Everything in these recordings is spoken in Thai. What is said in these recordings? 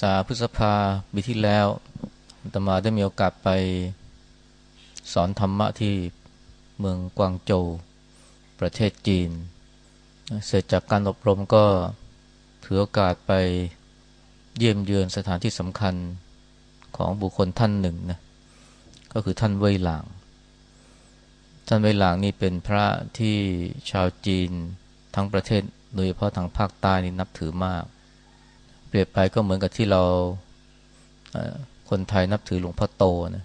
ษาพฤษภาปีที่แล้วตมาได้มีโอกาสไปสอนธรรมะที่เมืองกวางโจวประเทศจีน เสร็จจากการอบรมก็ถือโอกาสไปเยี่ยมเยือนสถานที่สำคัญของบุคคลท่านหนึ่งนะก็คือท่านเว่ยหลาง ท่านเว่ยหลางนี่เป็นพระที่ชาวจีนทั้งประเทศโดยเฉพาะทางภาคใต้นี่นับถือมาก เปรียบไปก็เหมือนกับที่เราคนไทยนับถือหลวงพ่อโตนะ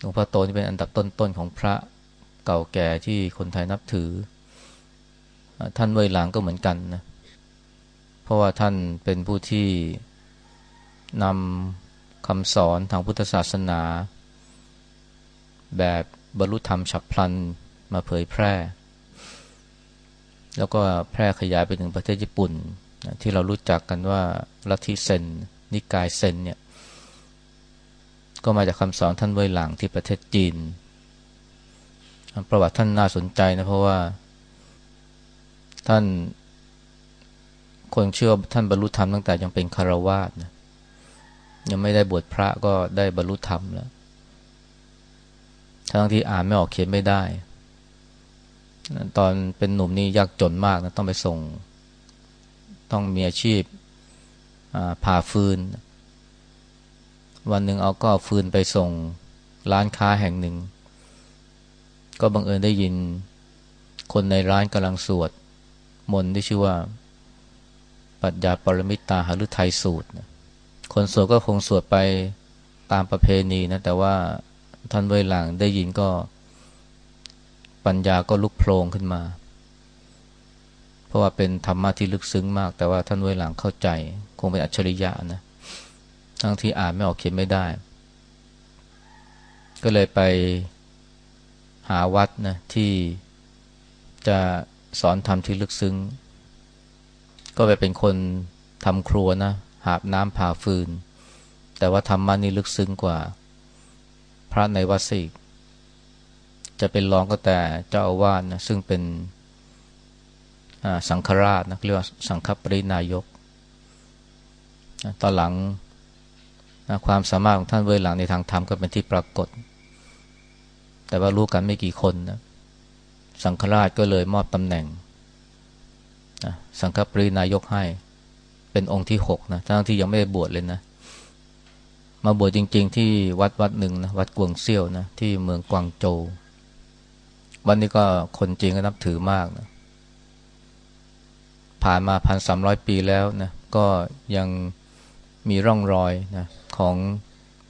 หลวงพ่อโตนี่เป็นอันดับต้นๆของพระเก่าแก่ที่คนไทยนับถือ ท่านเว่ยหลางก็เหมือนกันนะเพราะว่าท่านเป็นผู้ที่นำคำสอนทางพุทธศาสนา แบบบรรลุธรรมฉับพลันมาเผยแพร่ แล้วก็แพร่ขยายไปถึงประเทศญี่ปุ่น ที่เรารู้จักกันว่าลัทธิเซนนิกายเซนเนี่ย ก็มาจากคำสอนท่านเว่ยหลังที่ประเทศจีน ประวัติท่านน่าสนใจนะเพราะว่า ท่านคนเชื่อท่านบรรลุธรรมตั้งแต่ยังเป็นคารวาสนะยังไม่ได้บวชพระก็ได้บรรลุธรรมแล้ว ทั้งที่อ่านไม่ออกเขียนไม่ได้ ตอนเป็นหนุ่มนี่ยากจนมากนะต้องไปส่ง ต้องมีอาชีพผ่าฟืน วันหนึ่งเอาก็ฟืนไปส่งร้านค้าแห่งหนึ่ง ก็บังเอิญได้ยินคนในร้านกำลังสวด มนต์ที่ชื่อว่า ปัญญาปรมิตาหฤทัยสูตร คนสวดก็คงสวดไปตามประเพณีนะ แต่ว่าท่านเวหลังได้ยินก็ปัญญาก็ลุกโพลงขึ้นมา เพราะว่าเป็นธรรมะที่ลึกซึ้งมาก แต่ว่าท่านเวหลังเข้าใจ คงเป็นอัจฉริยะนะทั้งที่อ่านไม่ออกเขียนไม่ได้ ก็เลยไปหาวัดนะที่จะสอนธรรมที่ลึกซึ้ง ก็ไปเป็นคนทำครัวนะหาบน้ำผ่าฟืน แต่ว่าธรรมะนี่ลึกซึ้งกว่า พระในวัดสิกจะเป็นรองก็แต่เจ้าอาวาสนะซึ่งเป็น สังฆราชนะเรียกว่าสังฆปรินายก ตอนหลังความสามารถของท่านเวหลังในทางธรรมก็เป็นที่ปรากฏ แต่ว่ารู้กันไม่กี่คนนะสังฆราชก็เลยมอบตำแหน่งสังฆปรินายกให้ เป็นองค์ที่หกนะทั้งที่ยังไม่ได้บวชเลยนะ มาบวชจริง ๆ ที่วัดวัดหนึ่งนะวัดกวงเซี่ยวนะที่เมืองกวางโจววันนี้ก็คนจีนก็นับถือมากนะ ผ่านมาพันสามร้อยปีแล้วนะก็ยังมีร่องรอยนะของ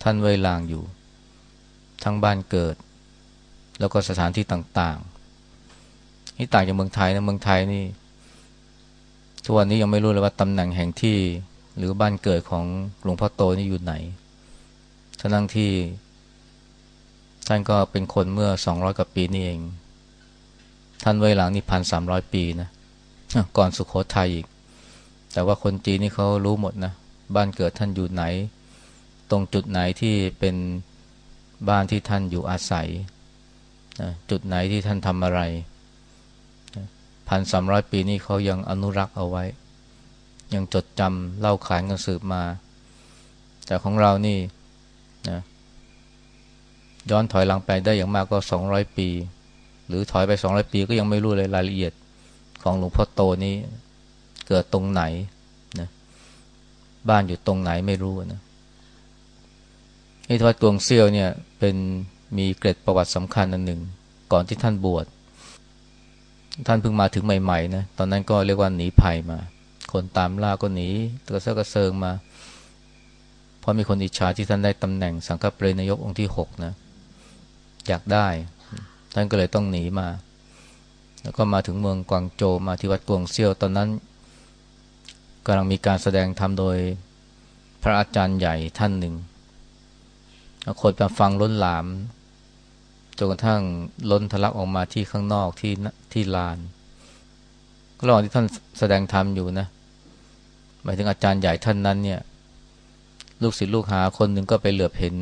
ท่านเวลางอยู่ ทั้งบ้านเกิด แล้วก็สถานที่ต่างๆนี่ต่างจากเมืองไทยนะเมืองไทยนี่ทุกวันนี้ยังไม่รู้เลยว่าตำแหน่งแห่งที่หรือบ้านเกิดของหลวงพ่อโตนี่อยู่ไหนทั้งที่ท่านก็เป็นคนเมื่อสองร้อยกว่าปีนี่เอง ท่านไว้หลังนี่พันสามร้อยปีนะ ก่อนสุขโขทัยอีก แต่ว่าคนจีนนี่เขารู้หมดนะ บ้านเกิดท่านอยู่ไหน ตรงจุดไหนที่เป็นบ้านที่ท่านอยู่อาศัย จุดไหนที่ท่านทำอะไรพันสามร้อยปีนี้เขายังอนุรักษ์เอาไว้ ยังจดจำเล่าขานกันสืบมา แต่ของเรานี่นะย้อนถอยหลังไปได้อย่างมากก็สองร้อยปี หรือถอยไปสองร้อยปีก็ยังไม่รู้เลยรายละเอียด ของหลวงพ่อโตนี้ เกิดตรงไหนนะบ้านอยู่ตรงไหนไม่รู้นะที่วัดกวงเซียวเนี่ย เป็นมีเกร็ดประวัติสำคัญอันหนึ่ง ก่อนที่ท่านบวชท่านเพิ่งมาถึงใหม่ๆนะตอนนั้นก็เรียกว่าหนีภัยมา คนตามล่าก็หนีกระเซาะกระเซิงมา เพราะมีคนอิจฉาที่ท่านได้ตำแหน่งสังฆปรินายกองค์ที่หกนะ อยากได้ ท่านก็เลยต้องหนีมา แล้วก็มาถึงเมืองกวางโจมาที่วัดกวงเซียวตอนนั้นกำลังมีการแสดงธรรมโดยพระอาจารย์ใหญ่ท่านหนึ่งคนมาฟังล้นหลามจนกระทั่งล้นทะลักออกมาที่ข้างนอกที่ที่ลานระหว่างที่ท่านแสดงธรรมอยู่นะหมายถึงอาจารย์ใหญ่ท่านนั้น เนี่ย ลูกศิษย์ลูกหาคนหนึ่งก็ไปเหลือบเห็น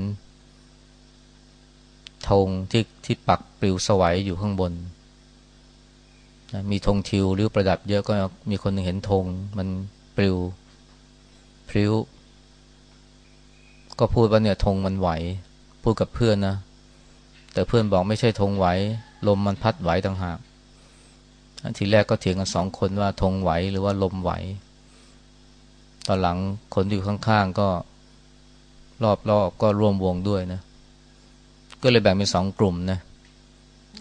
ธงที่ที่ปักปลิวสวัยอยู่ข้างบน นะมีธงทิวหรือประดับเยอะก็มีคนหนึ่งเห็นธงมันปลิวพลิ้ว ก็พูดว่าเนี่ยธงมันไหว พูดกับเพื่อนนะ แต่เพื่อนบอกไม่ใช่ธงไหว ลมมันพัดไหวต่างหากทีแรกก็เถียงกันสองคนว่าธงไหวหรือว่าลมไหว ตอนหลังคนที่อยู่ข้างๆก็รอบๆก็ร่วมวงด้วยนะ ก็เลยแบ่งเป็นสองกลุ่มนะ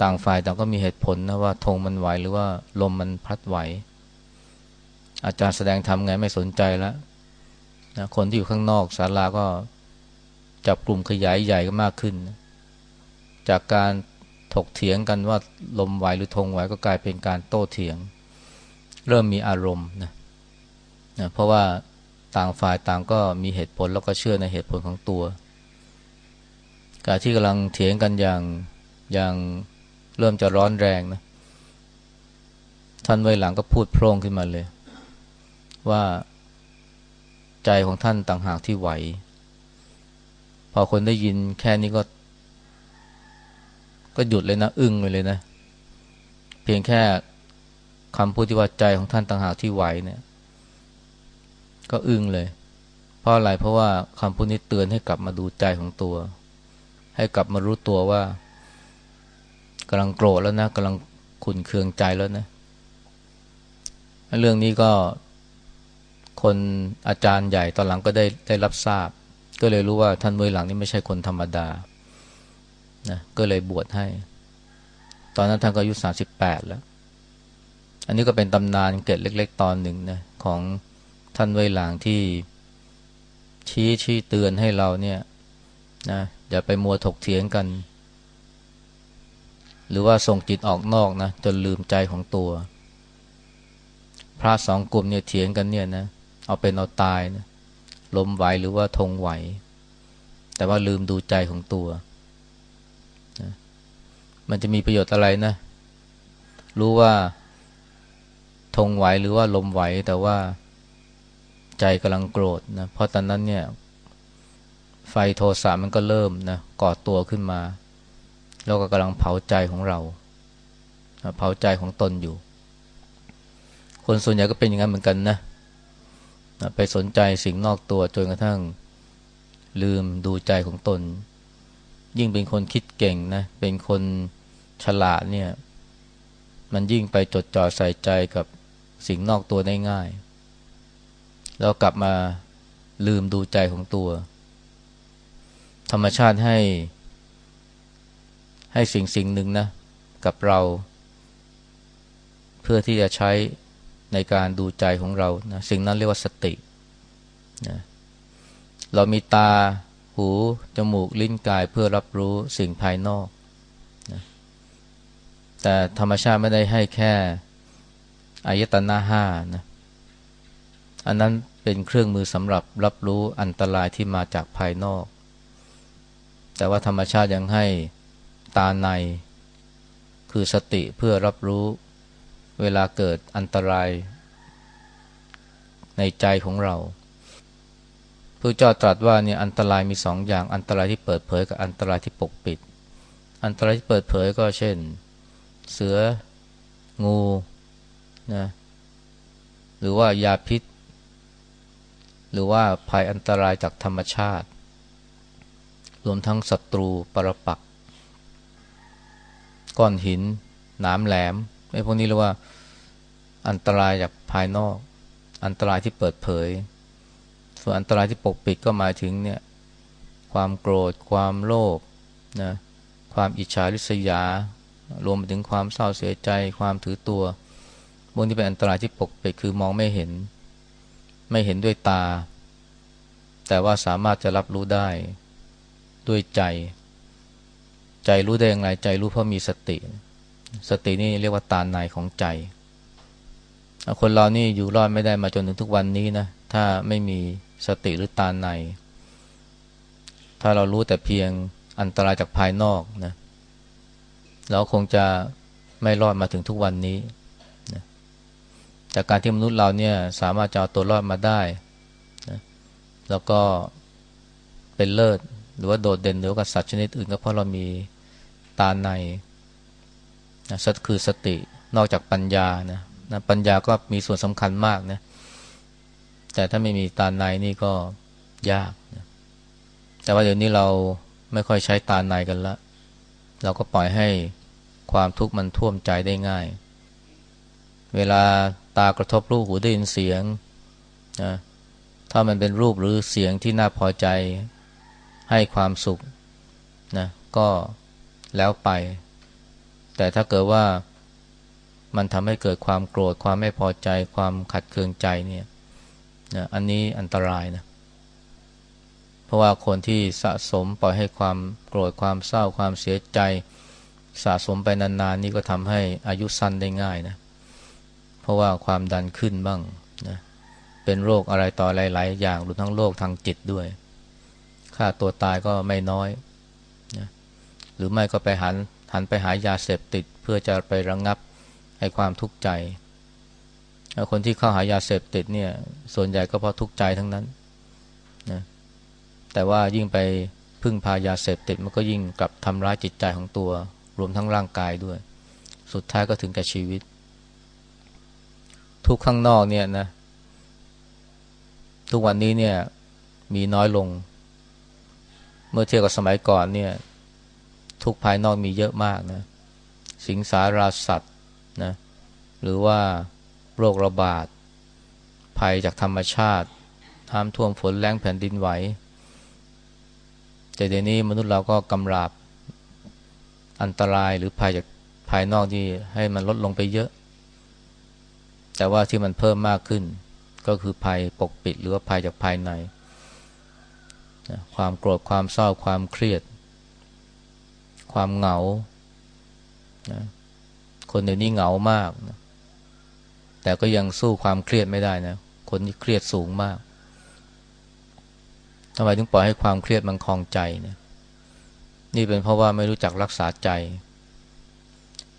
ต่างฝ่ายต่างก็มีเหตุผลนะว่าธงมันไหวหรือว่าลมมันพัดไหว อาจารย์แสดงทำไงไม่สนใจแล้วนะคนที่อยู่ข้างนอกศาลาก็จับกลุ่มขยายใหญ่ก็มากขึ้น จากการถกเถียงกันว่าลมไหวหรือธงไหวก็กลายเป็นการโต้เถียง เริ่มมีอารมณ์นะนะเพราะว่าต่างฝ่ายต่างก็มีเหตุผลแล้วก็เชื่อในเหตุผลของตัว การที่กำลังเถียงกันอย่างอย่าง เริ่มจะร้อนแรงนะ ท่านไว้หลังก็พูดโพร่งขึ้นมาเลย ว่าใจของท่านต่างหากที่ไหว พอคนได้ยินแค่นี้ก็ ก็หยุดเลยนะ อึ้งเลยเลยนะ เพียงแค่คำพูดที่ว่าใจของท่านต่างหากที่ไหวเนี่ย ก็อึ้งเลย เพราะอะไรเพราะว่าคำพูดนี้เตือนให้กลับมาดูใจของตัว ให้กลับมารู้ตัวว่า กำลังโกรธแล้วนะกำลังขุนเคืองใจแล้วนะ เรื่องนี้ก็คนอาจารย์ใหญ่ตอนหลังก็ได้ได้รับทราบ ก็เลยรู้ว่าท่านเมื่อหลังนี้ไม่ใช่คนธรรมดานะก็เลยบวชให้ ตอนนั้นท่านก็อายุสามสิบแปดแล้ว อันนี้ก็เป็นตำนานเกตเล็ก ๆ ตอนหนึ่งนะของท่านไวหลางที่ชี้ชี้เตือนให้เราเนี่ยนะอย่าไปมัวถกเถียงกัน หรือว่าส่งจิตออกนอกนะจนลืมใจของตัว พระสองกลุ่มเนี่ยเถียงกันเนี่ยนะเอาเป็นเอาตายนะลมไหวหรือว่าทงไหว แต่ว่าลืมดูใจของตัวนะมันจะมีประโยชน์อะไรนะ รู้ว่าทงไหวหรือว่าลมไหว แต่ว่าใจกำลังโกรธนะเพราะตอนนั้นเนี่ย ไฟโทสะมันก็เริ่มนะก่อตัวขึ้นมา แล้วก็กำลังเผาใจของเรา เผาใจของตนอยู่ คนส่วนใหญ่ก็เป็นอย่างนั้นเหมือนกันนะ ไปสนใจสิ่งนอกตัวจนกระทั่งลืมดูใจของตน ยิ่งเป็นคนคิดเก่งนะ เป็นคนฉลาดเนี่ย มันยิ่งไปจดจ่อใส่ใจกับสิ่งนอกตัวได้ง่ายแล้วกลับมาลืมดูใจของตัว ธรรมชาติให้ ให้สิ่งสิ่งหนึ่งนะกับเรา เพื่อที่จะใช้ในการดูใจของเรานะสิ่งนั้นเรียกว่าสตินะเรามีตา หู จมูก ลิ้น กาย เพื่อรับรู้สิ่งภายนอกนะแต่ธรรมชาติไม่ได้ให้แค่อายตนะห้านะอันนั้นเป็นเครื่องมือสำหรับรับรู้อันตรายที่มาจากภายนอก แต่ว่าธรรมชาติยังให้ ตาใน คือสติเพื่อรับรู้เวลาเกิดอันตราย ในใจของเราพระเจ้าตรัสว่าเนี่ยอันตรายมีสองอย่างอันตรายที่เปิดเผยกับอันตรายที่ปกปิด อันตรายที่เปิดเผยก็เช่น เสือ งูนะหรือว่ายาพิษ หรือว่าภัยอันตรายจากธรรมชาติ รวมทั้งศัตรูปรปัก ก้อนหิน หนามแหลมไอ้พวกนี้เรียกว่าอันตรายจากภายนอก อันตรายที่เปิดเผย ส่วนอันตรายที่ปกปิดก็หมายถึงเนี่ยความโกรธ ความโลภนะความอิจฉาริษยา รวมไปถึงความเศร้าเสียใจ ความถือตัวพวกนี้เป็นอันตรายที่ปกปิดคือมองไม่เห็น ไม่เห็นด้วยตา แต่ว่าสามารถจะรับรู้ได้ด้วยใจ ใจรู้ได้อย่างไร ใจรู้เพราะมีสติ สตินี่เรียกว่าตาในของใจ คนเรานี่อยู่รอดไม่ได้มาจนถึงทุกวันนี้นะ ถ้าไม่มีสติหรือตาใน ถ้าเรารู้แต่เพียงอันตรายจากภายนอกนะเราคงจะไม่รอดมาถึงทุกวันนี้จากการที่มนุษย์เราเนี่ยสามารถจะเอาตัวรอดมาได้นะแล้วก็เป็นเลิศ หรือว่าโดดเด่นเหนือกว่าสัตว์ชนิดอื่นก็เพราะเรามีตาในนะสัตคือสตินอกจากปัญญานะนะปัญญาก็มีส่วนสำคัญมากนะแต่ถ้าไม่มีตาในนี่ก็ยากนะแต่ว่าเดี๋ยวนี้เราไม่ค่อยใช้ตาในกันละ เราก็ปล่อยให้ความทุกข์มันท่วมใจได้ง่าย เวลาตากระทบรูปหูได้ยินเสียงนะถ้ามันเป็นรูปหรือเสียงที่น่าพอใจ ให้ความสุขนะก็แล้วไป แต่ถ้าเกิดว่ามันทำให้เกิดความโกรธความไม่พอใจ ความขัดเคืองใจเนี่ยนะอันนี้อันตรายนะเพราะว่าคนที่สะสมปล่อยให้ความโกรธความเศร้าความเสียใจสะสมไปนานๆนี่ก็ทำให้อายุสั้นได้ง่ายนะ เพราะว่าความดันขึ้นบ้างนะเป็นโรคอะไรต่อหลายๆอย่างรวมทั้งโรคทางจิตด้วย ค่าตัวตายก็ไม่น้อยนะหรือไม่ก็ไปหันหันไปหายาเสพติดเพื่อจะไประงงับให้ความทุกข์ใจ คนที่เข้าหายาเสพติดเนี่ยส่วนใหญ่ก็เพราะทุกข์ใจทั้งนั้นนะแต่ว่ายิ่งไปพึ่งพายาเสพติดมันก็ยิ่งกลับทำร้ายจิตใจของตัว รวมทั้งร่างกายด้วย สุดท้ายก็ถึงแก่ชีวิต ทุกข้างนอกเนี่ยนะทุกวันนี้เนี่ยมีน้อยลง เมื่อเทียบกับสมัยก่อนเนี่ย ทุกภายนอกมีเยอะมากนะ สิงสาราสัตว์นะ หรือว่าโรคระบาด ภัยจากธรรมชาติน้ำท่วมฝนแรงแผ่นดินไหว แต่เดี๋ยวนี้มนุษย์เราก็กำราบอันตรายหรือภัยจากภายนอกที่ให้มันลดลงไปเยอะ แต่ว่าที่มันเพิ่มมากขึ้น ก็คือภัยปกปิดหรือว่าภัยจากภายใน ความโกรธความเศร้าความเครียด ความเหงาคนเดี๋ยวนี้เหงามากนะแต่ก็ยังสู้ความเครียดไม่ได้นะ คนที่เครียดสูงมากทำไมถึงปล่อยให้ความเครียดมันคลองใจเนี่ยนี่เป็นเพราะว่าไม่รู้จักรักษาใจ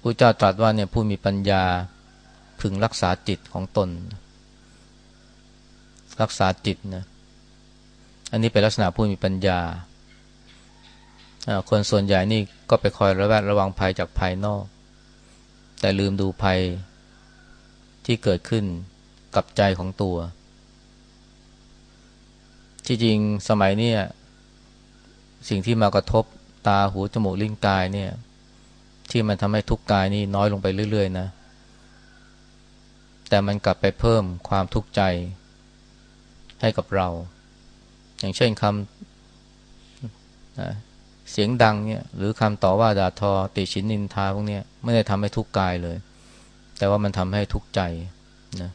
พระเจ้าตรัสว่าเนี่ยผู้มีปัญญาพึงรักษาจิตของตน รักษาจิตนะ อันนี้เป็นลักษณะผู้มีปัญญา คนส่วนใหญ่นี่ก็ไปคอยระแวดระวังภัยจากภายนอก แต่ลืมดูภัยที่เกิดขึ้นกับใจของตัว ที่จริงสมัยนี้สิ่งที่มากระทบตาหูจมูกลิ้นกายเนี่ย ที่มันทำให้ทุกกายนี่น้อยลงไปเรื่อย ๆ นะ แต่มันกลับไปเพิ่มความทุกข์ใจให้กับเรา อย่างเช่นคำเสียงดังเนี่ยหรือคำต่อว่าด่าทอ ติชินนินทาพวกนี้ไม่ได้ทำให้ทุกข์กายเลย แต่ว่ามันทำให้ทุกข์ใจนะ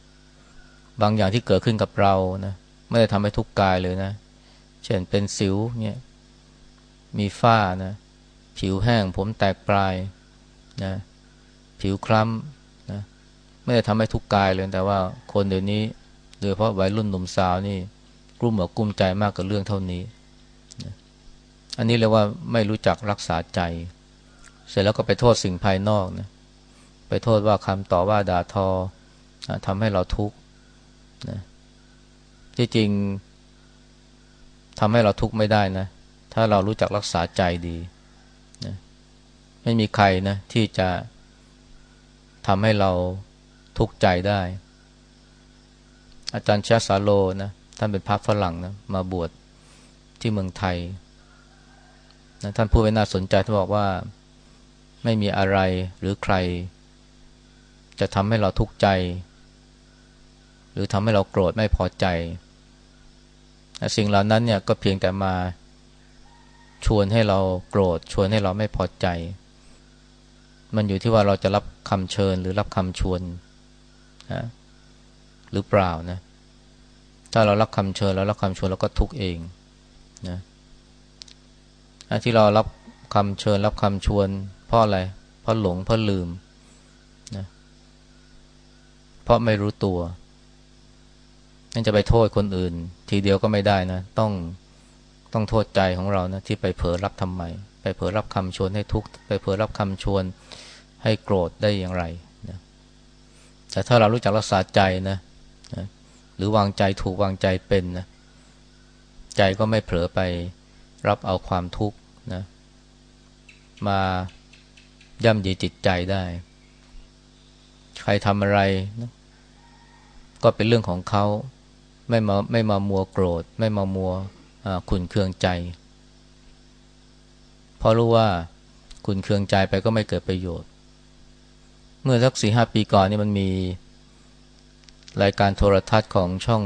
บางอย่างที่เกิดขึ้นกับเรานะไม่ได้ทำให้ทุกข์กายเลยนะ เช่นเป็นสิวเนี่ยมีฝ้านะผิวแห้งผมแตกปลายนะผิวคล้ำนะไม่ได้ทำให้ทุกข์กายเลยแต่ว่าคนเดี๋ยวนี้โดยเฉพาะวัยรุ่นหนุ่มสาวนี่ กลุ้มอกกลุ้มใจมากกับเรื่องเท่านี้ อันนี้เรียกว่าไม่รู้จักรักษาใจ เสร็จแล้วก็ไปโทษสิ่งภายนอกนะ ไปโทษว่าคำต่อว่าด่าทอทำให้เราทุกข์นะที่จริงทำให้เราทุกข์ไม่ได้นะ ถ้าเรารู้จักรักษาใจดีนะไม่มีใครนะที่จะทำให้เราทุกข์ใจได้ อาจารย์ชาสาโลนะ ท่านเป็นพระฝรั่งนะมาบวชที่เมืองไทยนะท่านพูดไว้น่าสนใจท่านบอกว่าไม่มีอะไรหรือใคร จะทำให้เราทุกข์ใจ หรือทำให้เราโกรธไม่พอใจสิ่งเหล่านั้นเนี่ยก็เพียงแต่มาชวนให้เราโกรธชวนให้เราไม่พอใจ มันอยู่ที่ว่าเราจะรับคำเชิญหรือรับคำชวนนะหรือเปล่านะ ถ้าเรารับคำเชิญแล้วรับคำชวนเราก็ทุกเองนะที่เรารับคำเชิญรับคำชวนเพราะอะไรเพราะหลงเพราะลืมนะเพราะไม่รู้ตัวนั่นจะไปโทษคนอื่น ทีเดียวก็ไม่ได้นะ ต้องต้องโทษใจของเรานะที่ไปเผลอรับทำไม ไปเผลอรับคำชวนให้ทุกข์ไปเผลอรับคำชวนให้โกรธได้อย่างไรนะแต่ถ้าเรารู้จักรักษาใจนะนะ หรือวางใจถูกวางใจเป็นนะใจก็ไม่เผลอไปรับเอาความทุกข์นะมาย่ำยีจิตใจได้ ใครทำอะไรนะก็เป็นเรื่องของเขาไม่มาไม่มามัวโกรธ ไม่มามัวขุนเคืองใจเพราะรู้ว่าคุณเคืองใจไปก็ไม่เกิดประโยชน์ เมื่อสักสี่ห้าปีก่อนนี่มันมี รายการโทรทัศน์ของช่อง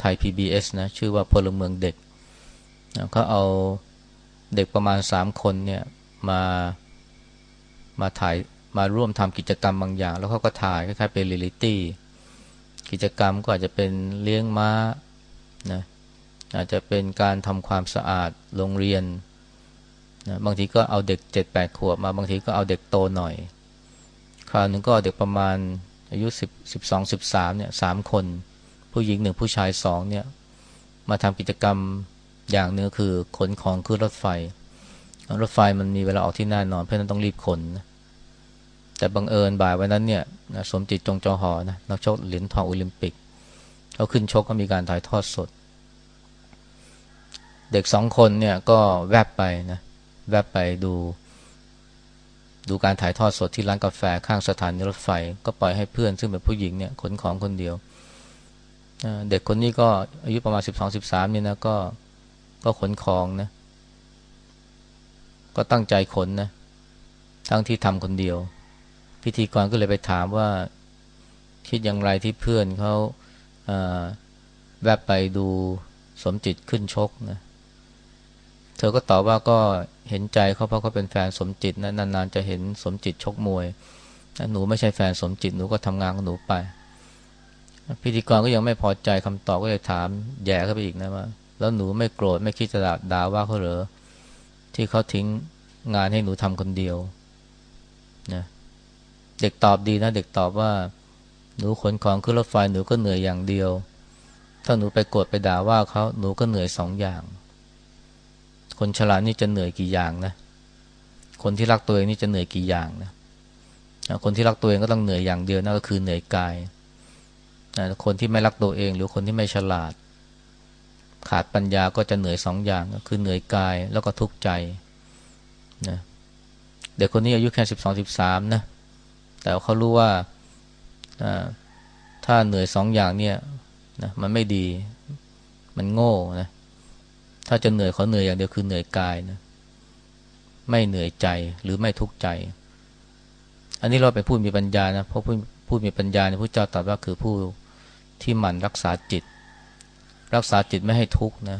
ไทย PBS นะชื่อว่าพลเมืองเด็กเขาเอาเด็กประมาณสามคนเนี่ยมามาถ่ายมาร่วมทำกิจกรรมบางอย่าง แล้วเขาก็ถ่ายคล้ายๆเป็นเรียลิตี้กิจกรรมก็อาจจะเป็นเลี้ยงม้านะอาจจะเป็นการทำความสะอาดโรงเรียนนะบางทีก็เอาเด็กเจ็ดแปดขวบมา บางทีก็เอาเด็กโตหน่อย คราวนึงก็เด็กประมาณ อายุสิบสิบสองสิบสามเนี่ยสามคน ผู้หญิงหนึ่งผู้ชายสองเนี่ยมาทำกิจกรรมอย่างนึงคือขนของขึ้นรถไฟ รถไฟมันมีเวลาออกที่แน่นอน เพราะนั้นต้องรีบขนนะแต่บังเอิญบ่ายวันนั้นเนี่ยสมจิตจงจอหอนะนักชกเหรียญทองโอลิมปิกเขาขึ้นชกก็มีการถ่ายทอดสด เด็กสองคนเนี่ยก็แวบไปนะแวบไปดู ดูการถ่ายทอดสดที่ร้านกาแฟข้างสถานีรถไฟ ก็ปล่อยให้เพื่อน ซึ่งเป็นผู้หญิงเนี่ยขนของคนเดียว เด็กคนนี้ก็อายุประมาณสิบสองสิบสามนี่ยนะก็ก็ขนของนะก็ตั้งใจขนนะทั้งที่ทำคนเดียว พิธีกรก็เลยไปถามว่าคิดอย่างไรที่เพื่อนเขาแวบไปดูสมจิตขึ้นชกนะ เธอก็ตอบว่าก็เห็นใจเขาเพราะเขาเป็นแฟนสมจิตนะนานๆจะเห็นสมจิตชกมวยหนูไม่ใช่แฟนสมจิตหนูก็ทำงานของหนูไป พิธีกรก็ยังไม่พอใจคำตอบก็เลยถามแย่เข้าไปอีกนะว่าแล้วหนูไม่โกรธไม่คิดจะด่าว่าเขาเหรอที่เขาทิ้งงานให้หนูทำคนเดียวนะเด็กตอบดีนะ เด็กตอบว่า หนูขนของขึ้นรถไฟหนูก็เหนื่อยอย่างเดียว ถ้าหนูไปโกรธไปด่าว่าเขาหนูก็เหนื่อยสองอย่าง คนฉลาดนี่จะเหนื่อยกี่อย่างนะ คนที่รักตัวเองนี่จะเหนื่อยกี่อย่างนะ คนที่รักตัวเองก็ต้องเหนื่อยอย่างเดียวนั่นก็คือเหนื่อยกาย คนที่ไม่รักตัวเอง หรือคนที่ไม่ฉลาด ขาดปัญญาก็จะเหนื่อยสองอย่างก็คือเหนื่อยกายแล้วก็ทุกข์ใจนะเด็กคนนี้อายุแค่สิบสองสิบสามนะ แต่เขารู้ว่าถ้าเหนื่อยสองอย่างเนี่ยนะมันไม่ดี มันโง่นะ ถ้าจะเหนื่อยเขาเหนื่อยอย่างเดียวคือเหนื่อยกายนะไม่เหนื่อยใจหรือไม่ทุกข์ใจ อันนี้เราเป็นผู้มีปัญญานะเพราะผู้ผู้มีปัญญาเนี่ยพระเจ้าตรัสว่าคือผู้ที่หมั่นรักษาจิต รักษาจิตไม่ให้ทุกข์นะ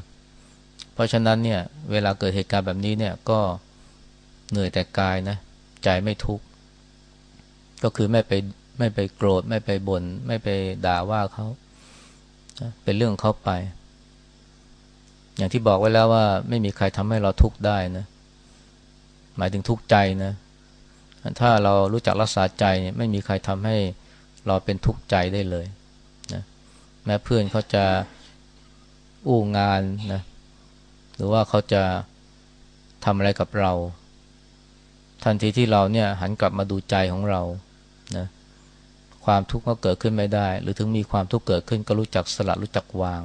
เพราะฉะนั้นเนี่ยเวลาเกิดเหตุการณ์แบบนี้เนี่ยก็เหนื่อยแต่กายนะใจไม่ทุกข์ก็คือไม่ไปไม่ไปโกรธ ไม่ไปบน่นไม่ไปด่าว่าเขา เป็นเรื่องเขาไป อย่างที่บอกไว้แล้วว่าไม่มีใครทำให้เราทุกข์ได้นะ หมายถึงทุกข์ใจนะ ถ้าเรารู้จักรักษาใจเนี่ยไม่มีใครทำให้เราเป็นทุกข์ใจได้เลยนะแม้เพื่อนเขาจะอู้งานนะหรือว่าเขาจะทำอะไรกับเรา ทันทีที่เราเนี่ยหันกลับมาดูใจของเรานะความทุกข์ก็เกิดขึ้นไม่ได้ หรือถึงมีความทุกข์เกิดขึ้นก็รู้จักสละรู้จักวาง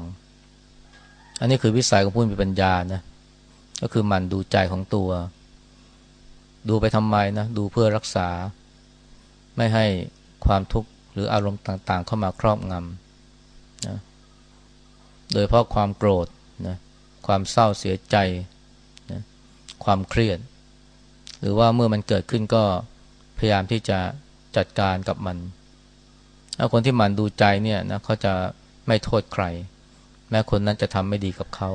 อันนี้คือวิสัยของผู้มีปัญญานะ ก็คือมันดูใจของตัว ดูไปทำไมนะ ดูเพื่อรักษา ไม่ให้ความทุกข์หรืออารมณ์ต่าง ๆ เข้ามาครอบงำนะโดยเพราะความโกรธนะความเศร้าเสียใจนะความเครียด หรือว่าเมื่อมันเกิดขึ้นก็พยายามที่จะจัดการกับมันถ้าคนที่หมั่นดูใจเนี่ยนะเขาจะไม่โทษใคร แม้คนนั้นจะทำไม่ดีกับเขา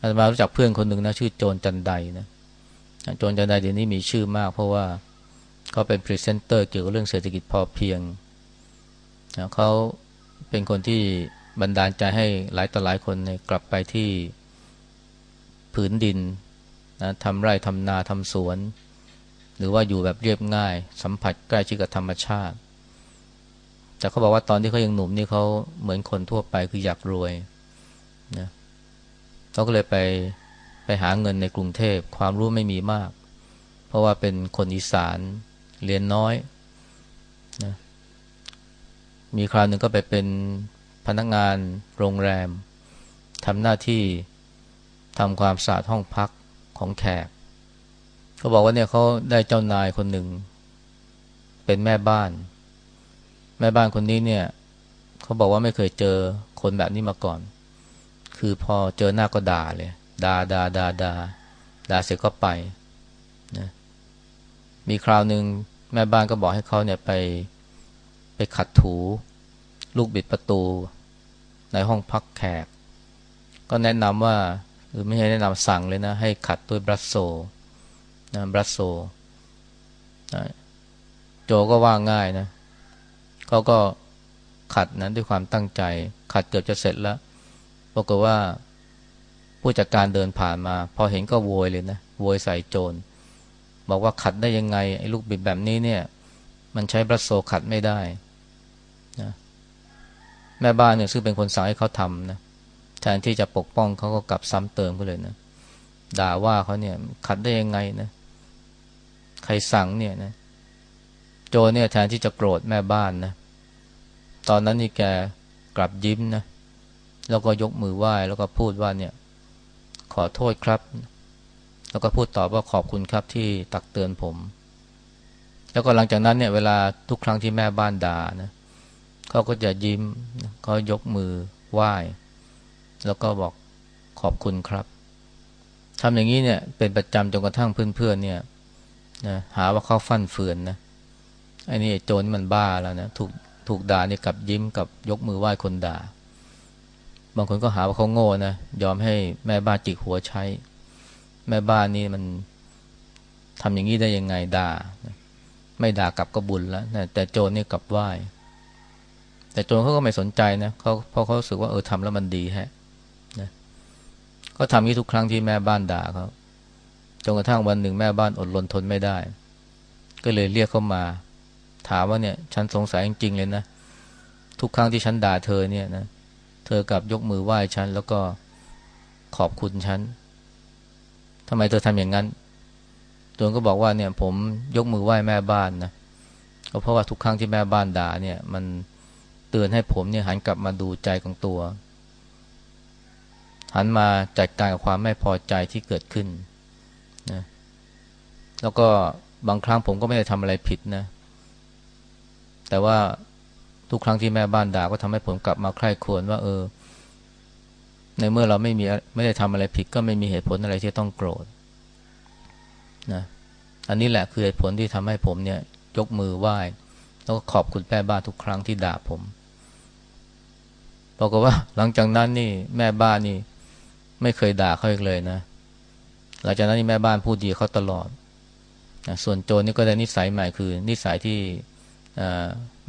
อาตมารู้จักเพื่อนคนหนึ่งนะชื่อโจนจันไดนะโจนจันไดเดี๋ยวนี้มีชื่อมาก เพราะว่าเขาเป็นพรีเซนเตอร์เกี่ยวกับเรื่องเศรษฐกิจพอเพียงนะเขาเป็นคนที่บันดาลใจให้หลายต่อหลายคนเนี่ยกลับไปที่ผืนดินนะทำไร่ทำนาทำสวน หรือว่าอยู่แบบเรียบง่าย สัมผัสใกล้ชิดกับธรรมชาติ แต่เขาบอกว่าตอนที่เขายังหนุ่มนี่เขาเหมือนคนทั่วไปคืออยากรวยนะเขาก็เลยไปไปหาเงินในกรุงเทพความรู้ไม่มีมาก เพราะว่าเป็นคนอีสานเรียนน้อยนะมีคราวหนึ่งก็ไปเป็นพนักงานโรงแรมทำหน้าที่ทำความสะอาดห้องพักของแขกเขาบอกว่าเนี่ยเขาได้เจ้านายคนหนึ่ง เป็นแม่บ้าน แม่บ้านคนนี้เนี่ยเขาบอกว่าไม่เคยเจอคนแบบนี้มาก่อน คือพอเจอหน้าก็ด่าเลยด่าด่าด่าด่าด่าเสร็จก็ไปนะมีคราวหนึ่งแม่บ้านก็บอกให้เขาเนี่ยไปไปขัดถู ลูกบิดประตู ในห้องพักแขก ก็แนะนำว่าหรือไม่ใช่แนะนำสั่งเลยนะ ให้ขัดด้วยบรัสโซนะบรัสโซนะโจก็ว่าง่ายนะ เขาก็ขัดนั้นด้วยความตั้งใจ ขัดเกือบจะเสร็จแล้วปรากฏว่าผู้จัดการเดินผ่านมา พอเห็นก็โวยเลยนะโวยใส่โจร บอกว่าขัดได้ยังไงไอ้ลูกบิดแบบนี้เนี่ย มันใช้บรัสโซขัดไม่ได้นะแม่บ้านเนี่ยซึ่งเป็นคนสั่งให้เขาทำนะแทนที่จะปกป้องเขาก็กลับซ้ำเติมเขาเลยนะด่าว่าเขาเนี่ย ขัดได้ยังไงนะ ใครสั่งเนี่ยนะ โจเนี่ยแทนที่จะโกรธแม่บ้านนะ ตอนนั้นนี่แกกลับยิ้มนะ แล้วก็ยกมือไหว้แล้วก็พูดว่าเนี่ย ขอโทษครับ แล้วก็พูดตอบว่าขอบคุณครับที่ตักเตือนผม แล้วก็หลังจากนั้นเนี่ยเวลาทุกครั้งที่แม่บ้านด่านะเขาก็จะยิ้มเขายกมือไหว้ แล้วก็บอกขอบคุณครับทำอย่างนี้เนี่ยเป็นประจำจนกระทั่งเพื่อนๆเนี่ยนะหาว่าเขาฟั่นเฟือนนะ ไอ้นี่โจรมันบ้าแล้วนะถูกถูกด่านี่กับยิ้มกับยกมือไหว้คนด่า บางคนก็หาว่าเขาโง่นะยอมให้แม่บ้านจิกหัวใช้ แม่บ้านนี่มันทำอย่างนี้ได้ยังไงด่า ไม่ด่ากลับก็บุญแล้วนะแต่โจรนี่กลับไหว้ แต่โจรเขาก็ไม่สนใจนะเขาเพราะเขาสึกว่าเออทำแล้วมันดีฮะนะก็ทำนี้ทุกครั้งที่แม่บ้านด่าเขาจนกระทั่งวันหนึ่งแม่บ้านอดรนทนไม่ได้ ก็เลยเรียกเขามา ถามว่าเนี่ยฉันสงสัยจริงๆเลยนะ ทุกครั้งที่ฉันด่าเธอเนี่ยนะเธอกลับยกมือไหว้ฉัน แล้วก็ขอบคุณฉันทำไมเธอทำอย่างนั้นตัวก็บอกว่าเนี่ย ผมยกมือไหว้แม่บ้านนะก็เพราะว่าทุกครั้งที่แม่บ้านด่าเนี่ย มันเตือนให้ผมเนี่ยหันกลับมาดูใจของตัว หันมาจัดการกับความไม่พอใจที่เกิดขึ้นนะแล้วก็บางครั้งผมก็ไม่ได้ทำอะไรผิดนะ แต่ว่าทุกครั้งที่แม่บ้านด่าก็ทำให้ผมกลับมาใคร่ควรว่า เออ ในเมื่อเราไม่มีไม่ได้ทำอะไรผิด ก็ไม่มีเหตุผลอะไรที่ต้องโกรธนะอันนี้แหละคือเหตุผลที่ทำให้ผมเนี่ย ยกมือไหว้แล้วก็ขอบคุณแม่บ้านทุกครั้งที่ด่าผมบอกว่า หลังจากนั้นนี่ แม่บ้านนี่ ไม่เคยด่าเขาอีกเลยนะหลังจากนั้นนี่แม่บ้านพูดดีเขาตลอดนะส่วนโจนี่ก็ได้นิสัยใหม่คือ นิสัยที่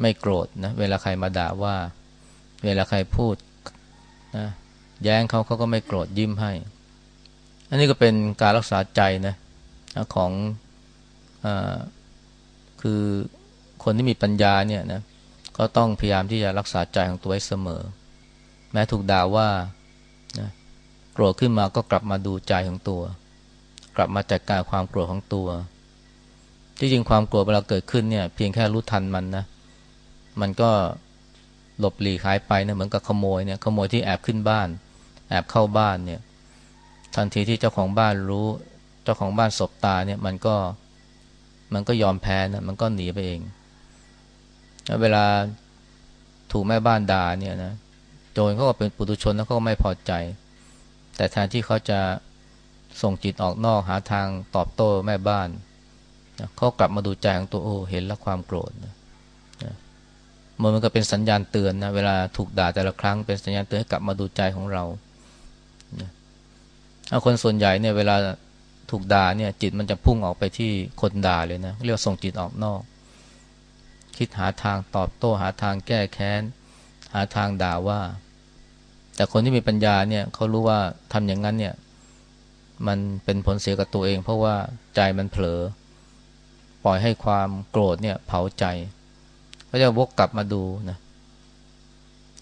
ไม่โกรธนะเวลาใครมาด่าว่า เวลาใครพูดนะแย้งเขาเขาก็ไม่โกรธยิ้มให้ อันนี้ก็เป็นการรักษาใจนะของอคือคนที่มีปัญญาเนี่ยนะก็ต้องพยายามที่จะรักษาใจของตัวไว้เสมอ แม้ถูกด่าว่านะโกรธขึ้นมาก็กลับมาดูใจของตัว กลับมาจัดการความโกรธของตัว ที่จริงความกลัวเวลาเกิดขึ้นเนี่ย เพียงแค่รู้ทันมันนะ มันก็หลบหลีกหายไปนะเหมือนกับขโมยเนี่ยขโมยที่แอบขึ้นบ้าน แอบเข้าบ้านเนี่ย ทันทีที่เจ้าของบ้านรู้ เจ้าของบ้านสบตาเนี่ย มันก็มันก็ยอมแพ้นะมันก็หนีไปเองแล้วเวลาถูกแม่บ้านด่าเนี่ยนะโจรเขาก็เป็นปุถุชนแล้วเขาก็ไม่พอใจ แต่แทนที่เขาจะส่งจิตออกนอกหาทางตอบโต้แม่บ้าน เขากลับมาดูใจของตัวโอ้เห็นแล้วความโกรธนะมันมันก็เป็นสัญญาณเตือนนะเวลาถูกด่าแต่ละครั้งเป็นสัญญาณเตือนให้กลับมาดูใจของเราเอาคนส่วนใหญ่เนี่ยเวลาถูกด่าเนี่ย จิตมันจะพุ่งออกไปที่คนด่าเลยนะเรียกว่าส่งจิตออกนอก คิดหาทางตอบโต้หาทางแก้แค้น หาทางด่าว่า แต่คนที่มีปัญญาเนี่ยเขารู้ว่าทำอย่างนั้นเนี่ย มันเป็นผลเสียกับตัวเอง เพราะว่าใจมันเผลอ ปล่อยให้ความโกรธเนี่ยเผาใจ ก็จะวกกลับมาดูนะ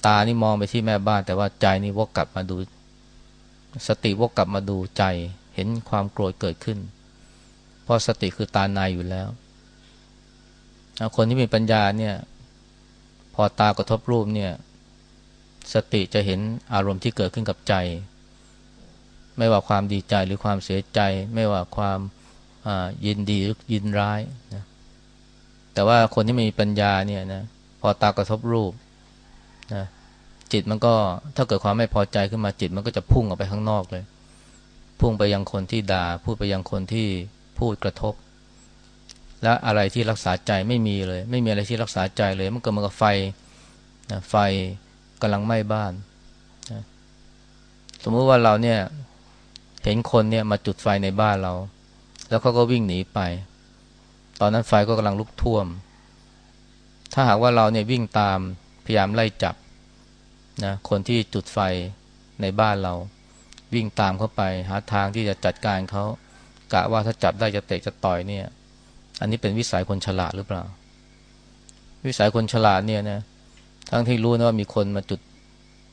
ตานี่มองไปที่แม่บ้าน แต่ว่าใจนี่วกกลับมาดู สติวกกลับมาดูใจ เห็นความโกรธเกิดขึ้น เพราะสติคือตาในอยู่แล้ว คนที่มีปัญญาเนี่ยพอตากระทบรูปเนี่ย สติจะเห็นอารมณ์ที่เกิดขึ้นกับใจ ไม่ว่าความดีใจหรือความเสียใจ ไม่ว่าความ ยินดีหรือยินร้ายนะแต่ว่าคนที่มีปัญญาเนี่ยนะพอตากระทบรูปนะจิตมันก็ถ้าเกิดความไม่พอใจขึ้นมาจิตมันก็จะพุ่งออกไปข้างนอกเลย พุ่งไปยังคนที่ด่า พูดไปยังคนที่พูดกระทบ และอะไรที่รักษาใจไม่มีเลย ไม่มีอะไรที่รักษาใจเลย มันก็เหมือนกับไฟนะไฟกำลังไหม้บ้านนะสมมุติว่าเราเนี่ย เห็นคนเนี่ยมาจุดไฟในบ้านเรา แล้วเขาก็วิ่งหนีไป ตอนนั้นไฟก็กำลังลุกท่วม ถ้าหากว่าเราเนี่ยวิ่งตามพยายามไล่จับนะคนที่จุดไฟในบ้านเรา วิ่งตามเข้าไป หาทางที่จะจัดการเขากะว่าถ้าจับได้จะเตะจะต่อยเนี่ย อันนี้เป็นวิสัยคนฉลาดหรือเปล่า วิสัยคนฉลาดเนี่ยนะทั้งที่รู้นะว่ามีคนมาจุด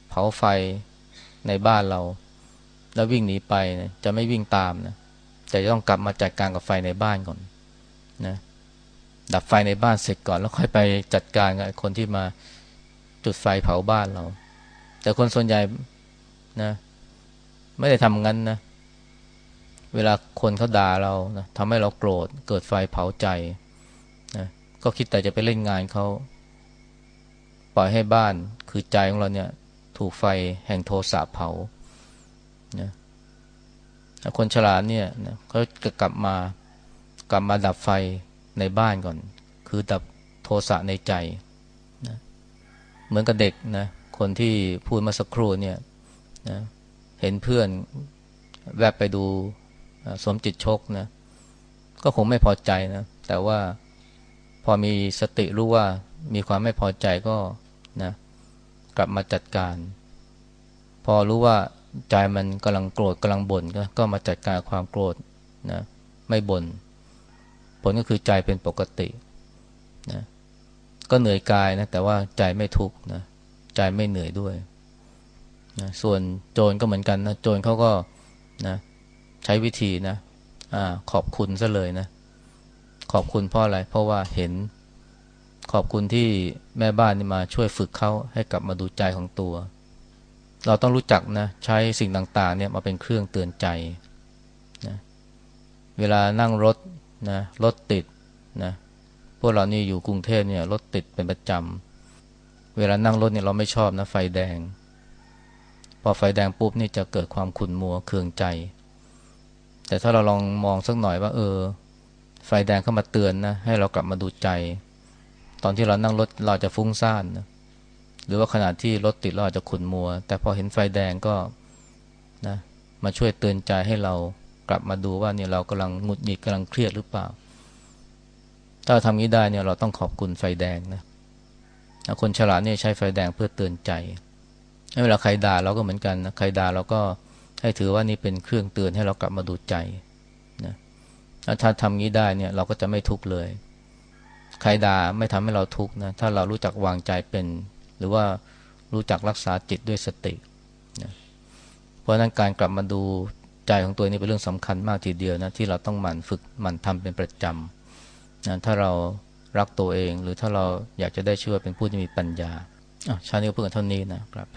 เผาไฟในบ้านเรา แล้ววิ่งหนีไปนะจะไม่วิ่งตามนะ แต่จะต้องกลับมาจัดการกับไฟในบ้านก่อนนะดับไฟในบ้านเสร็จก่อน แล้วค่อยไปจัดการกับคนที่มาจุดไฟเผาบ้านเรา แต่คนส่วนใหญ่นะไม่ได้ทำงั้นนะ เวลาคนเขาด่าเรานะทำให้เราโกรธเกิดไฟเผาใจนะก็คิดแต่จะไปเล่นงานเขาปล่อยให้บ้านคือใจของเราเนี่ย ถูกไฟแห่งโทสะเผา คนฉลาดเนี่ยนะเขาจะกลับมากลับมาดับไฟในบ้านก่อน คือดับโทสะในใจนะเหมือนกับเด็กนะคนที่พูดมาสักครู่เนี่ยนะเห็นเพื่อนแวบไปดูสมจิตชกนะก็คงไม่พอใจนะ แต่ว่าพอมีสติรู้ว่ามีความไม่พอใจก็นะกลับมาจัดการ พอรู้ว่า ใจมันกำลังโกรธกำลังบ่นก็ก็มาจัดการความโกรธนะไม่บน่นผลก็คือใจเป็นปกตินะก็เหนื่อยกายนะแต่ว่าใจไม่ทุกข์นะใจไม่เหนื่อยด้วยนะส่วนโจรก็เหมือนกันนะโจรเขาก็นะใช้วิธีนะอ่าขอบคุณซะเลยนะ ขอบคุณเพราะอะไร เพราะว่าเห็นขอบคุณที่แม่บ้านนี่มาช่วยฝึกเขาให้กลับมาดูใจของตัวเเราต้องรู้จักนะใช้สิ่งต่างๆเนี่ยมาเป็นเครื่องเตือนใจนะเวลานั่งรถนะรถติดนะพวกเรานี่อยู่กรุงเทพเนี่ยรถติดเป็นประจำเวลานั่งรถเนี่ยเราไม่ชอบนะไฟแดง พอไฟแดงปุ๊บนี่จะเกิดความขุ่นมัวเคืองใจ แต่ถ้าเราลองมองสักหน่อยว่า เออ ไฟแดงเข้ามาเตือนนะให้เรากลับมาดูใจ ตอนที่เรานั่งรถเราจะฟุ้งซ่านนะ หรือว่าขณะที่รถติดเราอาจจะขุ่นมัว แต่พอเห็นไฟแดงก็นะมาช่วยเตือนใจให้เรากลับมาดูว่าเนี่ยเรากำลังหงุดหงิดกำลังเครียดหรือเปล่า ถ้าทำนี้ได้เนี่ยเราต้องขอบคุณไฟแดงนะคนฉลาดเนี่ยใช้ไฟแดงเพื่อเตือนใจเวลาใครด่าเราก็เหมือนกันนะใครด่าเราก็ให้ถือว่านี่เป็นเครื่องเตือนให้เรากลับมาดูใจนะถ้าทำงี้ได้เนี่ยเราก็จะไม่ทุกข์เลย ใครด่าไม่ทำให้เราทุกข์นะถ้าเรารู้จักวางใจเป็น หรือว่ารู้จักรักษาจิตด้วยสตินะเพราะนั้นการกลับมาดูใจของตัวนี้เป็นเรื่องสำคัญมากทีเดียวนะที่เราต้องหมั่นฝึกหมั่นทำเป็นประจำนะถ้าเรารักตัวเอง หรือถ้าเราอยากจะได้ชื่อว่าเป็นผู้ที่มีปัญญาอะชาตินี้ก็เพื่อนเท่านี้นะครับ